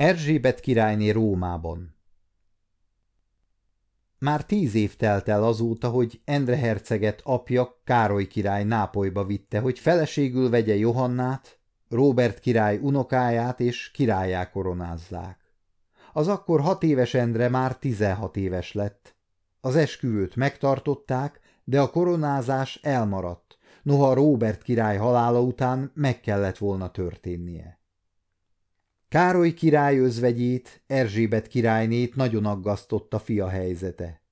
Erzsébet királyné Rómában Már tíz év telt el azóta, hogy Endre herceget apja Károly király Nápolyba vitte, hogy feleségül vegye Johannát, Róbert király unokáját és királyá koronázzák. Az akkor hat éves Endre már tizenhat éves lett. Az esküvőt megtartották, de a koronázás elmaradt, noha Róbert király halála után meg kellett volna történnie. Károly király özvegyét, Erzsébet királynét nagyon aggasztotta fia helyzete.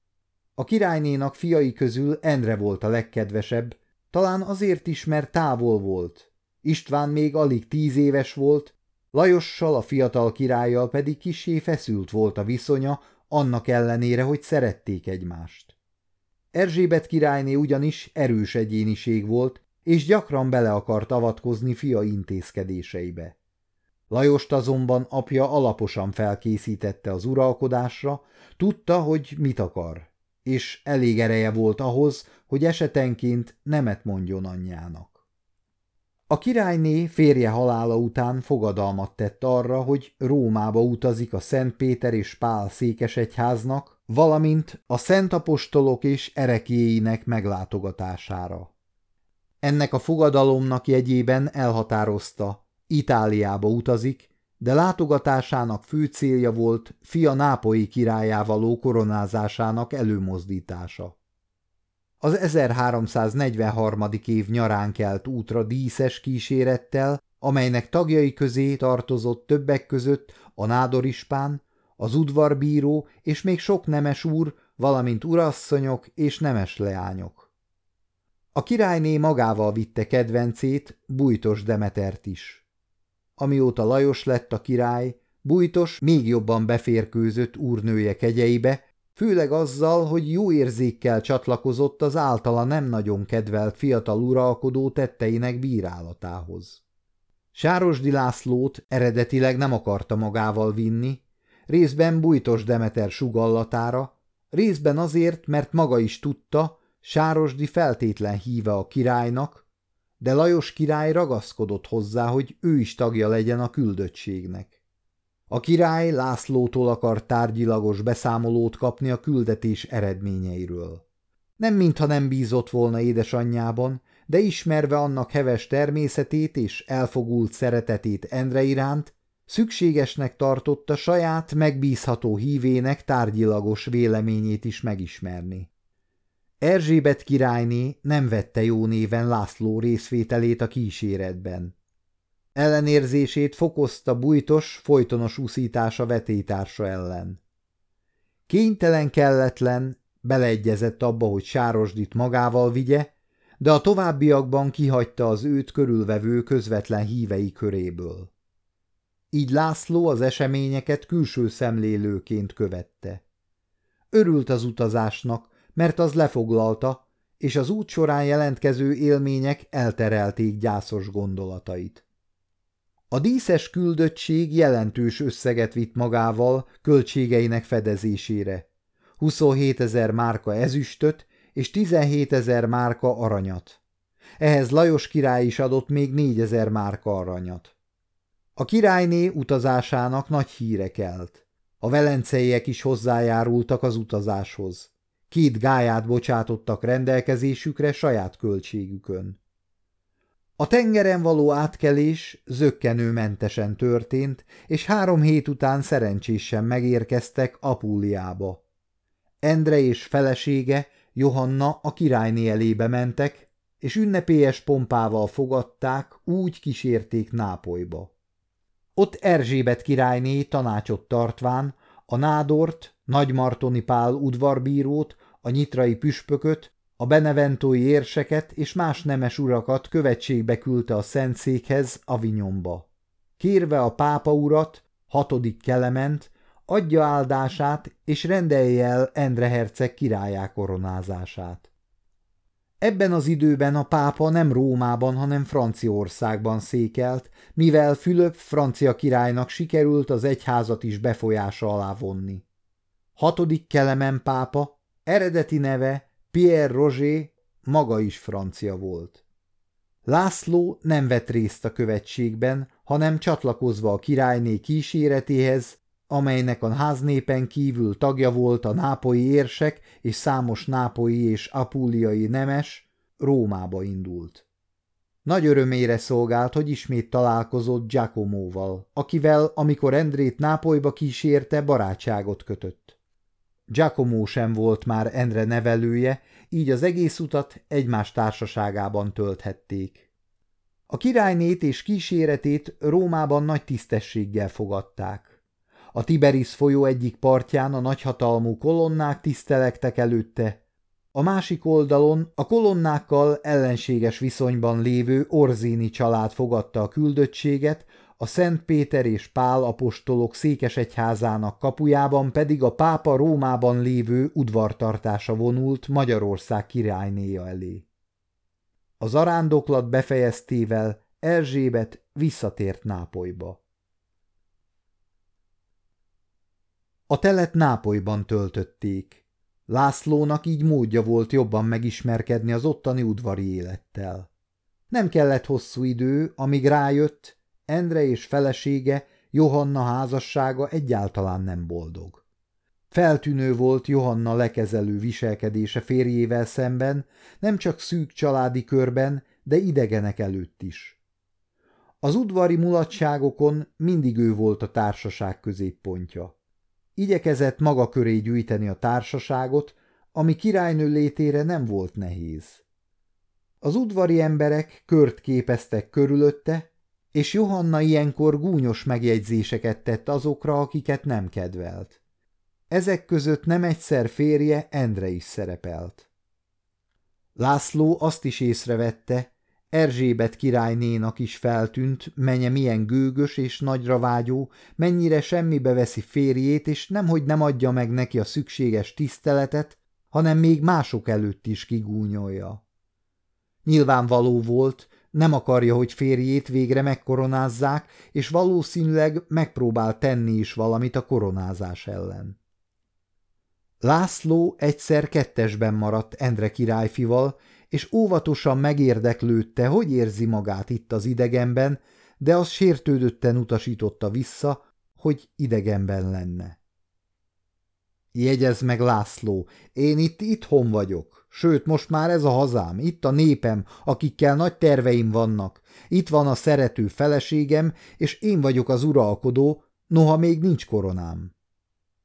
A királynénak fiai közül Endre volt a legkedvesebb, talán azért is, mert távol volt. István még alig tíz éves volt, Lajossal, a fiatal királlyal pedig kisé feszült volt a viszonya, annak ellenére, hogy szerették egymást. Erzsébet királyné ugyanis erős egyéniség volt, és gyakran bele akart avatkozni fia intézkedéseibe. Lajost azonban apja alaposan felkészítette az uralkodásra, tudta, hogy mit akar, és elég ereje volt ahhoz, hogy esetenként nemet mondjon anyjának. A királyné férje halála után fogadalmat tett arra, hogy Rómába utazik a Szent Péter és Pál székesegyháznak, valamint a Szent Apostolok és erekéinek meglátogatására. Ennek a fogadalomnak jegyében elhatározta, Itáliába utazik, de látogatásának fő célja volt fia nápolyi királyával koronázásának előmozdítása. Az 1343. év nyarán kelt útra díszes kísérettel, amelynek tagjai közé tartozott többek között a nádorispán, az udvarbíró és még sok nemes úr, valamint urasszonyok és nemes leányok. A királyné magával vitte kedvencét, Bújtos Demetert is. Amióta Lajos lett a király, Bújtos még jobban beférkőzött úrnője kegyeibe, főleg azzal, hogy jó érzékkel csatlakozott az általa nem nagyon kedvelt fiatal uralkodó tetteinek bírálatához. Sárosdi Lászlót eredetileg nem akarta magával vinni, részben bújtos Demeter sugallatára, részben azért, mert maga is tudta, Sárosdi feltétlen híve a királynak, de Lajos király ragaszkodott hozzá, hogy ő is tagja legyen a küldöttségnek. A király Lászlótól akart tárgyilagos beszámolót kapni a küldetés eredményeiről. Nem mintha nem bízott volna édesanyjában, de ismerve annak heves természetét és elfogult szeretetét Endre iránt, szükségesnek tartotta saját megbízható hívének tárgyilagos véleményét is megismerni. Erzsébet királyné nem vette jó néven László részvételét a kíséretben. Ellenérzését fokozta bújtos, folytonos úszítása vetétársa ellen. Kénytelen kelletlen, beleegyezett abba, hogy Sárosdit magával vigye, de a továbbiakban kihagyta az őt körülvevő közvetlen hívei köréből. Így László az eseményeket külső szemlélőként követte. Örült az utazásnak, mert az lefoglalta, és az út során jelentkező élmények elterelték gyászos gondolatait. A díszes küldöttség jelentős összeget vitt magával költségeinek fedezésére. 27 ezer márka ezüstöt és 17 ezer márka aranyat. Ehhez Lajos király is adott még 4 ezer márka aranyat. A királyné utazásának nagy híre kelt. A velenceiek is hozzájárultak az utazáshoz. Két gáját bocsátottak rendelkezésükre saját költségükön. A tengeren való átkelés zöggenőmentesen történt, és három hét után szerencsésen megérkeztek Apuliába. Endre és felesége, Johanna a királyné elébe mentek, és ünnepélyes pompával fogadták, úgy kísérték Nápolyba. Ott Erzsébet királyné tanácsot tartván a nádort, Nagymartoni Pál udvarbírót, a nyitrai püspököt, a beneventói érseket és más nemes urakat követségbe küldte a Szentszékhez Avignonba. Kérve a pápa urat, hatodik Kelement, adja áldását és rendelje el Endre herceg királyá koronázását. Ebben az időben a pápa nem Rómában, hanem Franciaországban székelt, mivel Fülöp francia királynak sikerült az egyházat is befolyása alá vonni. Hatodik Kelemen pápa, eredeti neve Pierre Roger maga is francia volt. László nem vett részt a követségben, hanem csatlakozva a királyné kíséretéhez, amelynek a háznépen kívül tagja volt a nápoi érsek és számos nápoi és apúliai nemes, Rómába indult. Nagy örömére szolgált, hogy ismét találkozott Giacomóval, akivel, amikor Endrét Nápolyba kísérte, barátságot kötött. Giacomo sem volt már Endre nevelője, így az egész utat egymás társaságában tölthették. A királynét és kíséretét Rómában nagy tisztességgel fogadták. A Tiberis folyó egyik partján a nagyhatalmú kolonnák tisztelektek előtte, a másik oldalon a kolonnákkal ellenséges viszonyban lévő Orzini család fogadta a küldöttséget, a Szent Péter és Pál apostolok székesegyházának kapujában pedig a pápa Rómában lévő udvartartása vonult Magyarország királynéja elé. Az arándoklat befejeztével Erzsébet visszatért Nápolyba. A telet Nápolyban töltötték. Lászlónak így módja volt jobban megismerkedni az ottani udvari élettel. Nem kellett hosszú idő, amíg rájött, Endre és felesége, Johanna házassága egyáltalán nem boldog. Feltűnő volt Johanna lekezelő viselkedése férjével szemben, nem csak szűk családi körben, de idegenek előtt is. Az udvari mulatságokon mindig ő volt a társaság középpontja. Igyekezett maga köré gyűjteni a társaságot, ami királynő létére nem volt nehéz. Az udvari emberek kört képeztek körülötte, és Johanna ilyenkor gúnyos megjegyzéseket tett azokra, akiket nem kedvelt. Ezek között nem egyszer férje Endre is szerepelt. László azt is észrevette, Erzsébet királynénak is feltűnt, menye milyen gőgös és nagyra vágyó, mennyire semmibe veszi férjét, és nemhogy nem adja meg neki a szükséges tiszteletet, hanem még mások előtt is kigúnyolja. Nyilvánvaló volt, nem akarja, hogy férjét végre megkoronázzák, és valószínűleg megpróbál tenni is valamit a koronázás ellen. László egyszer kettesben maradt Endre királyfival, és óvatosan megérdeklődte, hogy érzi magát itt az idegenben, de az sértődötten utasította vissza, hogy idegenben lenne. Jegyez meg, László, én itt itthon vagyok, sőt, most már ez a hazám, itt a népem, akikkel nagy terveim vannak, itt van a szerető feleségem, és én vagyok az uralkodó, noha még nincs koronám.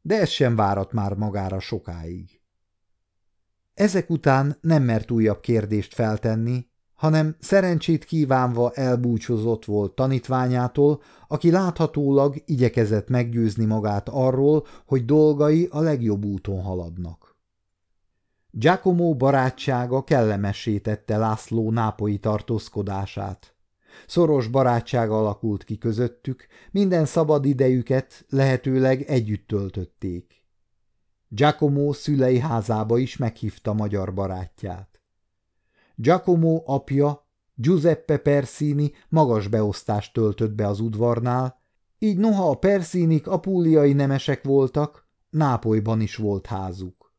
De ez sem várat már magára sokáig. Ezek után nem mert újabb kérdést feltenni, hanem szerencsét kívánva elbúcsúzott volt tanítványától, aki láthatólag igyekezett meggyőzni magát arról, hogy dolgai a legjobb úton haladnak. Giacomo barátsága kellemessé tette László nápoi tartózkodását. Szoros barátság alakult ki közöttük, minden szabad idejüket lehetőleg együtt töltötték. Giacomo szülei házába is meghívta magyar barátját. Giacomo apja, Giuseppe Persini magas beosztást töltött be az udvarnál, így noha a Persinik apúliai nemesek voltak, Nápolyban is volt házuk.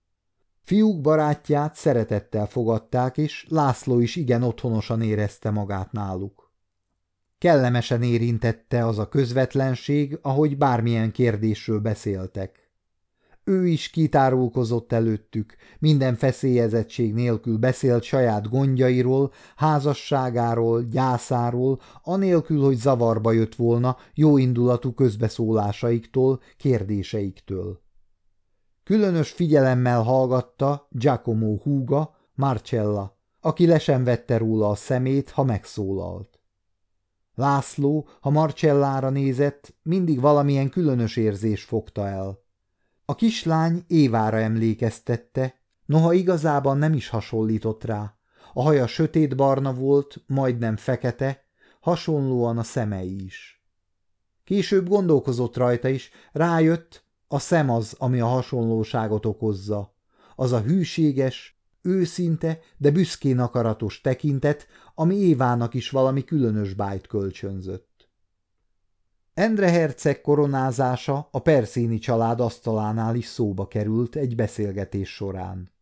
Fiúk barátját szeretettel fogadták, és László is igen otthonosan érezte magát náluk. Kellemesen érintette az a közvetlenség, ahogy bármilyen kérdésről beszéltek. Ő is kitárulkozott előttük, minden feszélyezettség nélkül beszélt saját gondjairól, házasságáról, gyászáról, anélkül, hogy zavarba jött volna jóindulatú közbeszólásaiktól, kérdéseiktől. Különös figyelemmel hallgatta Giacomo húga, Marcella, aki le sem vette róla a szemét, ha megszólalt. László, ha Marcellára nézett, mindig valamilyen különös érzés fogta el. A kislány Évára emlékeztette, noha igazában nem is hasonlított rá. A haja sötétbarna volt, majdnem fekete, hasonlóan a szemei is. Később gondolkozott rajta is, rájött, a szem az, ami a hasonlóságot okozza. Az a hűséges, őszinte, de büszkén akaratos tekintet, ami Évának is valami különös bájt kölcsönzött. Endre herceg koronázása a Perszéni család asztalánál is szóba került egy beszélgetés során.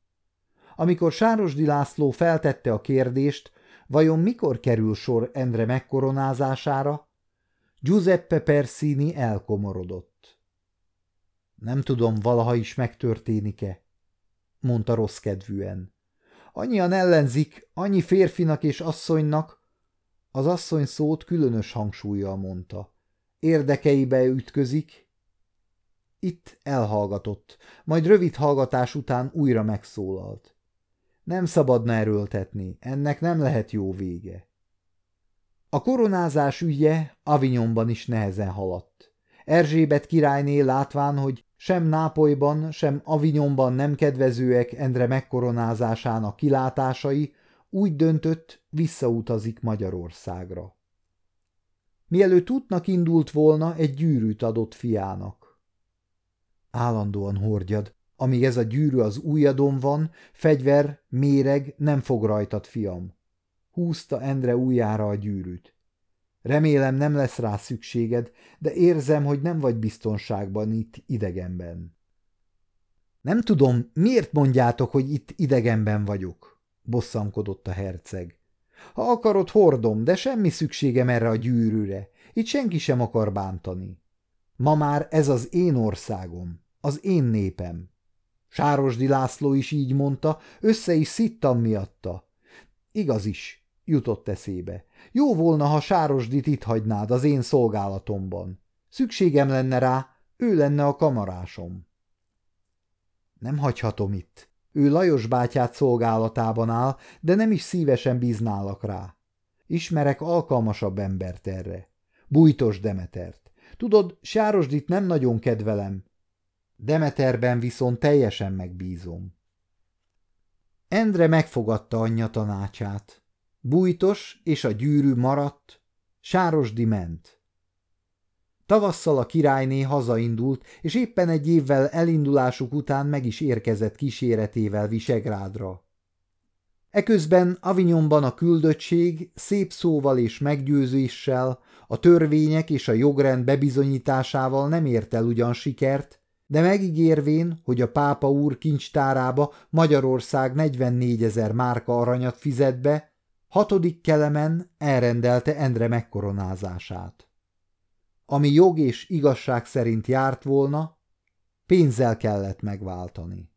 Amikor Sárosdi László feltette a kérdést, Vajon mikor kerül sor Endre megkoronázására? Giuseppe Persini elkomorodott. Nem tudom, valaha is megtörténik-e, mondta rossz kedvűen. Annyian ellenzik, annyi férfinak és asszonynak, az asszony szót különös hangsúlyjal mondta. Érdekeibe ütközik. Itt elhallgatott, majd rövid hallgatás után újra megszólalt. Nem szabadna erőltetni, ennek nem lehet jó vége. A koronázás ügye Avignonban is nehezen haladt. Erzsébet királyné látván, hogy sem Nápolyban, sem Avignonban nem kedvezőek Endre megkoronázásának kilátásai, úgy döntött, visszautazik Magyarországra. Mielőtt útnak indult volna, egy gyűrűt adott fiának. Állandóan hordjad, amíg ez a gyűrű az ujjadon van, fegyver, méreg, nem fog rajtad, fiam. Húzta Endre ujjára a gyűrűt. Remélem nem lesz rá szükséged, de érzem, hogy nem vagy biztonságban itt idegenben. Nem tudom, miért mondjátok, hogy itt idegenben vagyok, bosszankodott a herceg. Ha akarod, hordom, de semmi szükségem erre a gyűrűre. Itt senki sem akar bántani. Ma már ez az én országom, az én népem. Sárosdi László is így mondta, össze is szittam miatta. Igaz is, jutott eszébe. Jó volna, ha Sárosdit itt hagynád az én szolgálatomban. Szükségem lenne rá, ő lenne a kamarásom. Nem hagyhatom itt. Ő Lajos bátyát szolgálatában áll, de nem is szívesen bíználak rá. Ismerek alkalmasabb embert erre. Bújtos Demetert. Tudod, Sárosdit nem nagyon kedvelem. Demeterben viszont teljesen megbízom. Endre megfogadta anyja tanácsát. Bújtos és a gyűrű maradt, Sárosdi ment. Tavasszal a királyné hazaindult, és éppen egy évvel elindulásuk után meg is érkezett kíséretével Visegrádra. Eközben Avignonban a küldöttség szép szóval és meggyőzéssel, a törvények és a jogrend bebizonyításával nem ért el ugyan sikert, de megígérvén, hogy a pápa úr kincstárába Magyarország 44 ezer márka aranyat fizet be, Hatodik kelemen elrendelte Endre megkoronázását. Ami jog és igazság szerint járt volna, pénzzel kellett megváltani.